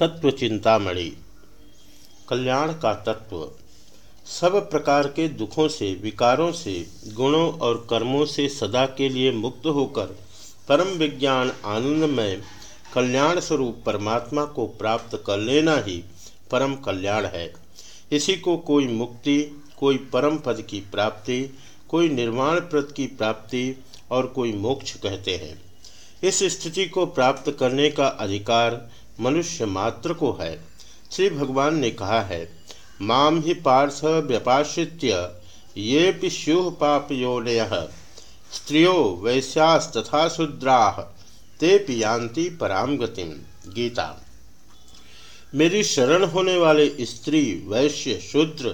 तत्व चिंतामणि कल्याण का तत्व। सब प्रकार के दुखों से, विकारों से, गुणों और कर्मों से सदा के लिए मुक्त होकर परम विज्ञान आनंदमय कल्याण स्वरूप परमात्मा को प्राप्त कर लेना ही परम कल्याण है। इसी को कोई मुक्ति, कोई परम पद की प्राप्ति, कोई निर्माण प्रद की प्राप्ति और कोई मोक्ष कहते हैं। इस स्थिति को प्राप्त करने का अधिकार मनुष्य मात्र को है। श्री भगवान ने कहा है माम ही पार्थ व्यपाश्रित्य ये पिश्यु पाप योनय स्त्रियो वैश्यास्तथा शूद्रा, ते पियांति पराम गतिम। गीता। मेरी शरण होने वाले स्त्री, वैश्य, शूद्र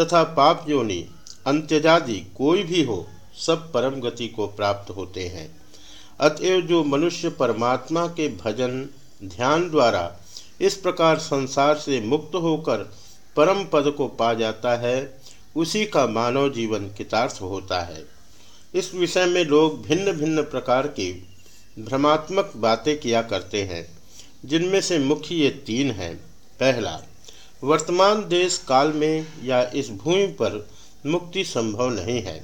तथा पाप योनि, अंत्यजादि कोई भी हो, सब परम गति को प्राप्त होते हैं। अतएव जो मनुष्य परमात्मा के भजन ध्यान द्वारा इस प्रकार संसार से मुक्त होकर परम पद को पा जाता है, उसी का मानव जीवन कितार्थ होता है। इस विषय में लोग भिन्न भिन्न प्रकार की भ्रमात्मक बातें किया करते हैं, जिनमें से मुख्य ये तीन हैं। पहला, वर्तमान देश काल में या इस भूमि पर मुक्ति संभव नहीं है,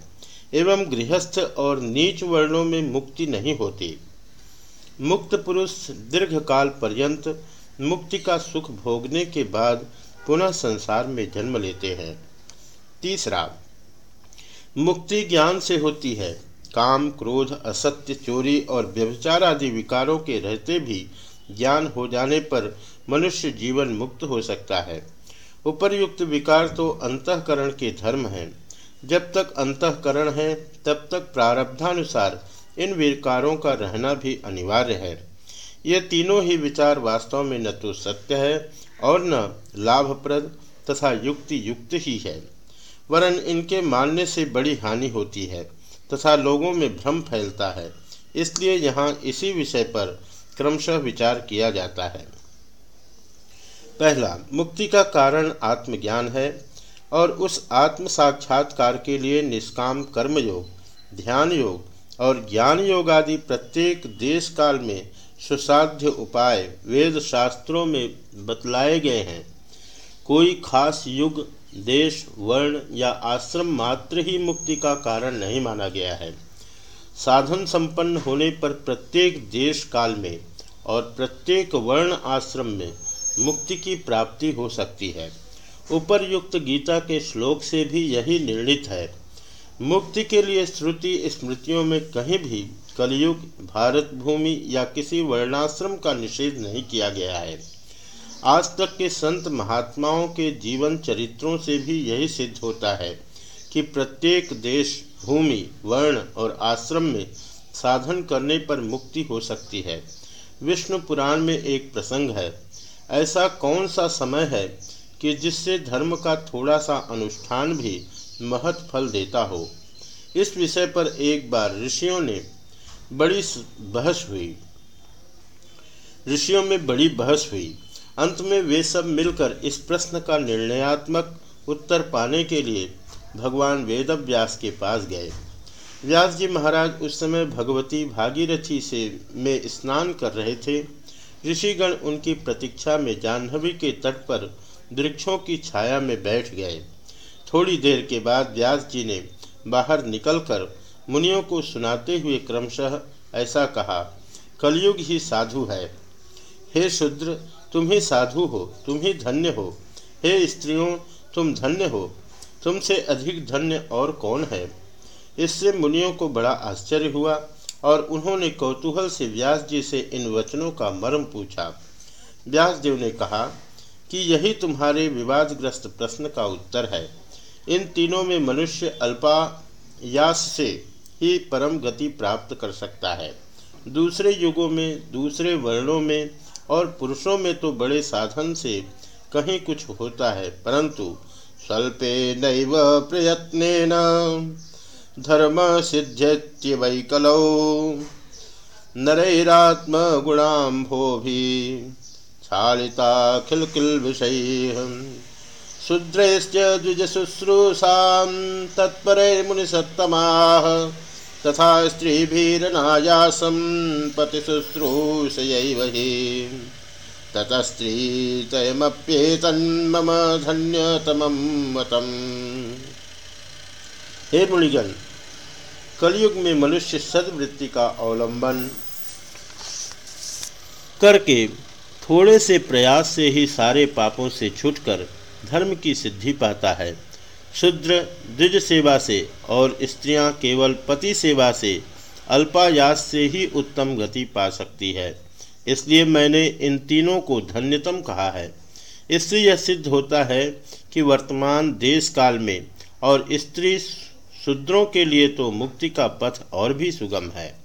एवं गृहस्थ और नीच वर्णों में मुक्ति नहीं होती। मुक्त पुरुष दीर्घ काल पर्यंत मुक्ति का सुख भोगने के बाद पुनः संसार में जन्म लेते हैं। तीसरा, मुक्ति ज्ञान से होती है। काम, क्रोध, असत्य, चोरी और व्यभिचार आदि विकारों के रहते भी ज्ञान हो जाने पर मनुष्य जीवन मुक्त हो सकता है। उपर्युक्त विकार तो अंतकरण के धर्म हैं। जब तक अंतकरण है, तब तक प्रारब्धानुसार इन विकारों का रहना भी अनिवार्य है। ये तीनों ही विचार वास्तव में न तो सत्य है और न लाभप्रद तथा युक्ति युक्त ही है। वरन इनके मानने से बड़ी हानि होती है तथा लोगों में भ्रम फैलता है। इसलिए यहाँ इसी विषय पर क्रमशः विचार किया जाता है। पहला, मुक्ति का कारण आत्मज्ञान है और उस आत्म साक्षात्कार के लिए निष्काम कर्मयोग ध्यान योग और ज्ञान योग आदि प्रत्येक देश काल में सुसाध्य उपाय वेद शास्त्रों में बतलाए गए हैं। कोई खास युग, देश, वर्ण या आश्रम मात्र ही मुक्ति का कारण नहीं माना गया है। साधन संपन्न होने पर प्रत्येक देश काल में और प्रत्येक वर्ण आश्रम में मुक्ति की प्राप्ति हो सकती है। उपरयुक्त गीता के श्लोक से भी यही निर्णित है। मुक्ति के लिए श्रुति स्मृतियों में कहीं भी कलयुग, भारत भूमि या किसी वर्णाश्रम का निषेध नहीं किया गया है। आज तक के संत महात्माओं के जीवन चरित्रों से भी यही सिद्ध होता है कि प्रत्येक देश, भूमि, वर्ण और आश्रम में साधन करने पर मुक्ति हो सकती है। विष्णु पुराण में एक प्रसंग है। ऐसा कौन सा समय है कि जिससे धर्म का थोड़ा सा अनुष्ठान भी महत फल देता हो। इस विषय पर एक बार ऋषियों ने बड़ी बहस हुई। ऋषियों में बड़ी बहस हुई। अंत में वे सब मिलकर इस प्रश्न का निर्णयात्मक उत्तर पाने के लिए भगवान वेद व्यास के पास गए। व्यास जी महाराज उस समय भगवती भागीरथी से में स्नान कर रहे थे। ऋषिगण उनकी प्रतीक्षा में जाह्नवी के तट पर वृक्षों की छाया में बैठ गए। थोड़ी देर के बाद व्यास जी ने बाहर निकलकर मुनियों को सुनाते हुए क्रमशः ऐसा कहा, कलयुग ही साधु है। हे शुद्र, तुम ही साधु हो, तुम ही धन्य हो। हे स्त्रियों, तुम धन्य हो। तुमसे अधिक धन्य और कौन है? इससे मुनियों को बड़ा आश्चर्य हुआ और उन्होंने कौतूहल से व्यास जी से इन वचनों का मर्म पूछा। व्यास देव ने कहा, कि यही तुम्हारे विवादग्रस्त प्रश्न का उत्तर है। इन तीनों में मनुष्य अल्पायास से ही परम गति प्राप्त कर सकता है। दूसरे युगों में, दूसरे वर्णों में और पुरुषों में तो बड़े साधन से कहीं कुछ होता है, परंतु स्वल्पे नैव प्रयत्न धर्म सिद्ध्यत्य वैकलौ। नरैरात्म गुणाम्भो भी क्षालिताखिलकिल विषय शूद्रैश्च द्विजशुश्रूषां तत्परैर्मुनिसत्तमाः। तथा स्त्रीभिरनायासं पतिशुश्रूषयैव हि ततस्त्रीतयमप्येतन्मम धन्यतमं मतम्। हे मुनिगण कलयुग में मनुष्य सदवृत्ति का अवलंबन, करके थोड़े से प्रयास से ही सारे पापों से छूटकर धर्म की सिद्धि पाता है। शूद्र द्विज सेवा से और स्त्रियाँ केवल पति सेवा से अल्पायास से ही उत्तम गति पा सकती है। इसलिए मैंने इन तीनों को धन्यतम कहा है। इससे यह सिद्ध होता है कि वर्तमान देश काल में और स्त्री शूद्रों के लिए तो मुक्ति का पथ और भी सुगम है।